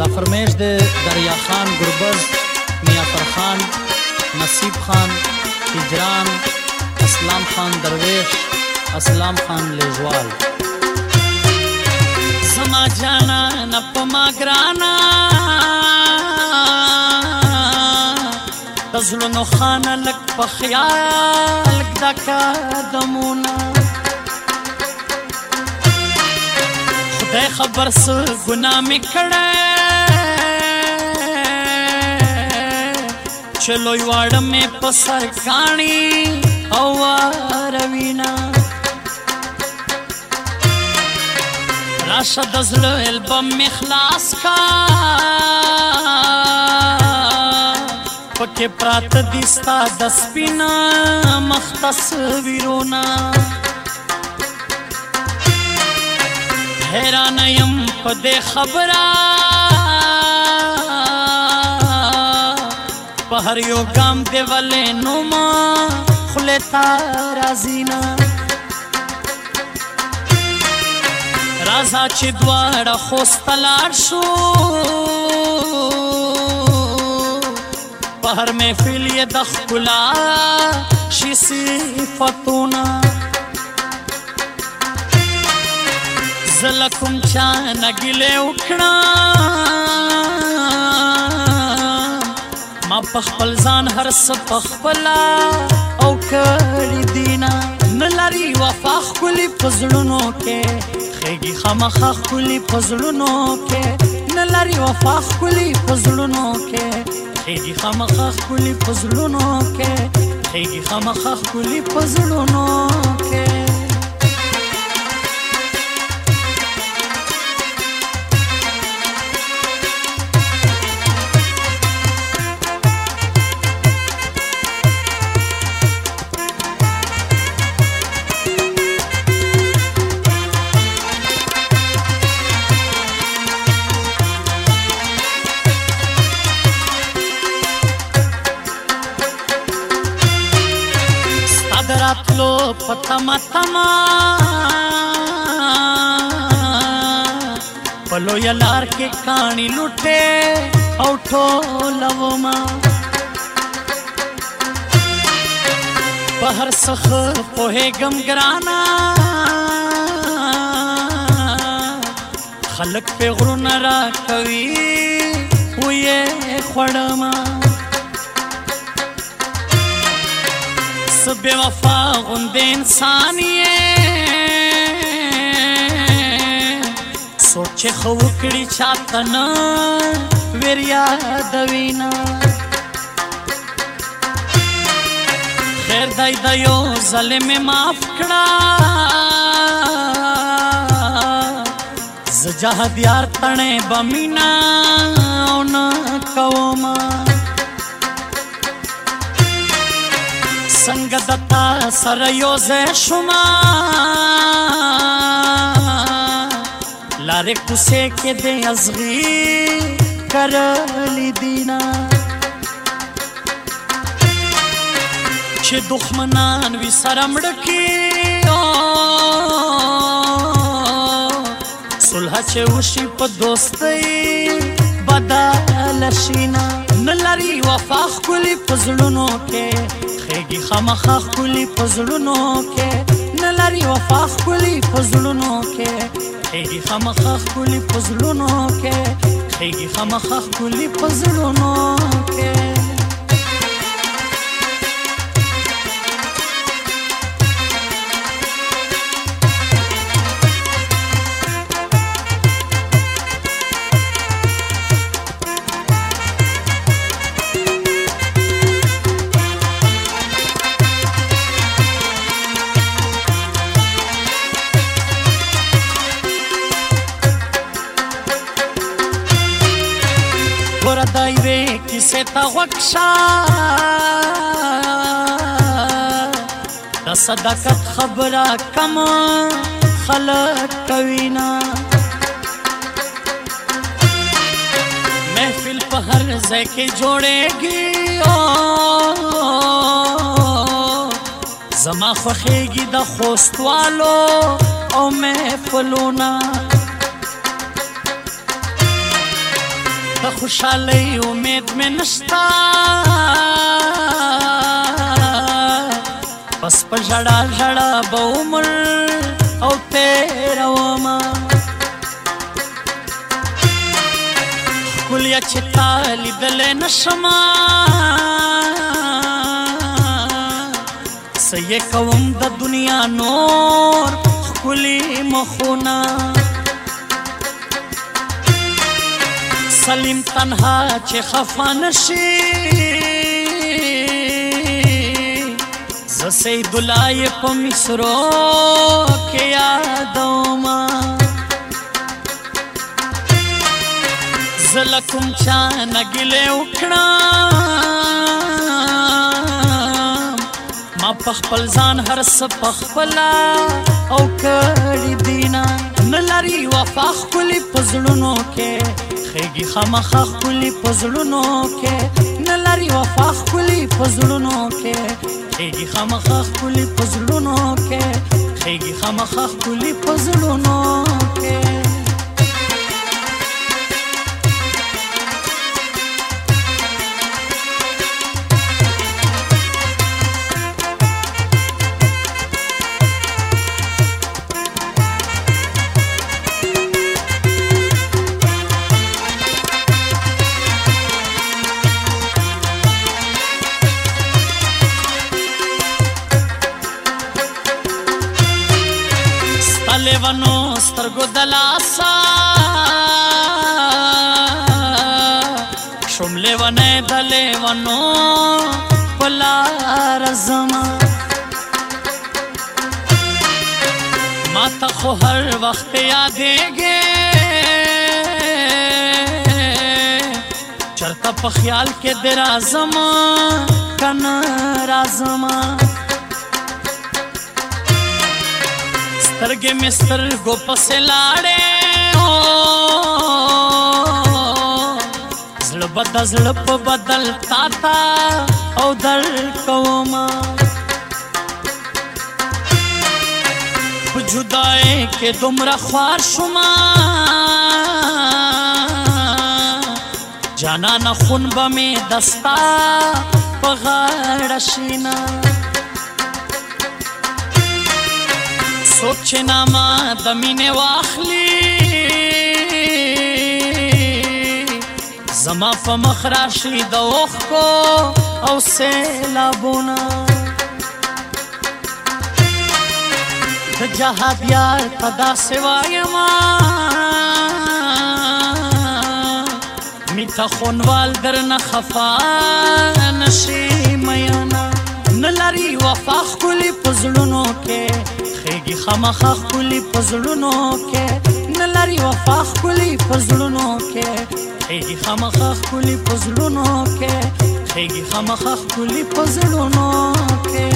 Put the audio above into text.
دا فرمیش د دریا خان ګربز میافر خان نصیب خان هجران اسلام خان درویش اسلام خان لیجوال زما جانا نپما گرانا دزلونو خانه لک په خیال دا کادمونه خدای خبر سر گناه می کړه چلوي واړه مې په سر کاڼي او روینا راشه د زړه البم مې خلاص کا پکې پرات دستا د سپینا مختص ویرونا حیران يم په دې خبره په هر یو ګام دی ولې نو ما خله تا رازینا رازا چې دواړه خوستلار شو په هر محفل یې د خپلا شي صفاتونه زلکم چا نګلې وکړه پخپل ځان هر څه پخپل او کړی دینا نلری وفا خولي پزړونو کې خېږي خامخا خولي پزړونو کې نلری وفا خولي پزړونو کې خېږي خامخا خولي پزړونو کې خېږي خامخا خولي پزړونو کې په لویه لار کې کاڼي لوټې او ټولومه په هر څه پوهېږم ګرانه خلک پې غرونه راکوي ویې خوړمه څه بې وفا غوندې انسان یې څوک چې خو کړی چاته نه وریا د وینا خیر دای د یو ظلم معاف کړه زجه دیار تنه بمینا او نه کوما څنګه دتا سره یو زه شوما لارې کوسه کې د ازغي کرلی دینا چې دښمنان وی سرمړ کې صلح چې وشي په دوستۍ بدل شینا نلری وفا خولي پزړونو کې خېږي خامخا خولي پزړونو کې نلری وفا خولي پزړونو کې خېږي خامخا ښکلي په زړونو کې خېږي خامخا ښکلي په زړونو کې ته وکشا د صدقت خبره کم خلق کوینا محفل په هر ځای کې جوړېږي زما خوخیږي د خوستوالو او محفلونه خوشحالی امید می نشتا بس په جړا جړا به عمر او تیروما کلیا چې تالی دل نشما سې کوم د دنیا نور کلی مخونه سلیم تنها چې خفان شي ز سید الله په مصرو کې یادوما زلکم چا نګلې وکړم ما په خپل ځان هر څه په خپل او کړی دینا نلری وفا خپل پزړونو کې خېږي خامخا خولي پزړونو کې نه لري وفا خولي پزړونو کې خېږي خامخا خولي پزړونو کې خېږي خامخا خولي پزړونو کې لیونو سترگو دلاسا شم لیونے دلیونو پلا رزما ما تا خو ہر وقت یادے گے چرتا پخیال کے درازما کنا رازما سترګې مې سترګو پسې لاړې زړه بد زړه په بدل تا تا او در کوما جدای کې دومره خوار شوما جانا نه خون به مې دستا په غاړه شینا څوک چې نامه د مینې واخلي زما په مخ راشي د اوښکو او سیلابونه د جهاد یار ته داسې وایما میته خونوال درنه خفا نشي میانه نه لري وفا ښکلي په زړونو کې خېږي خامخا خولي پزړونو کې نلاري وفا خولي پزړونو کې خېږي خامخا خولي پزړونو کې خېږي خامخا خولي پزړونو کې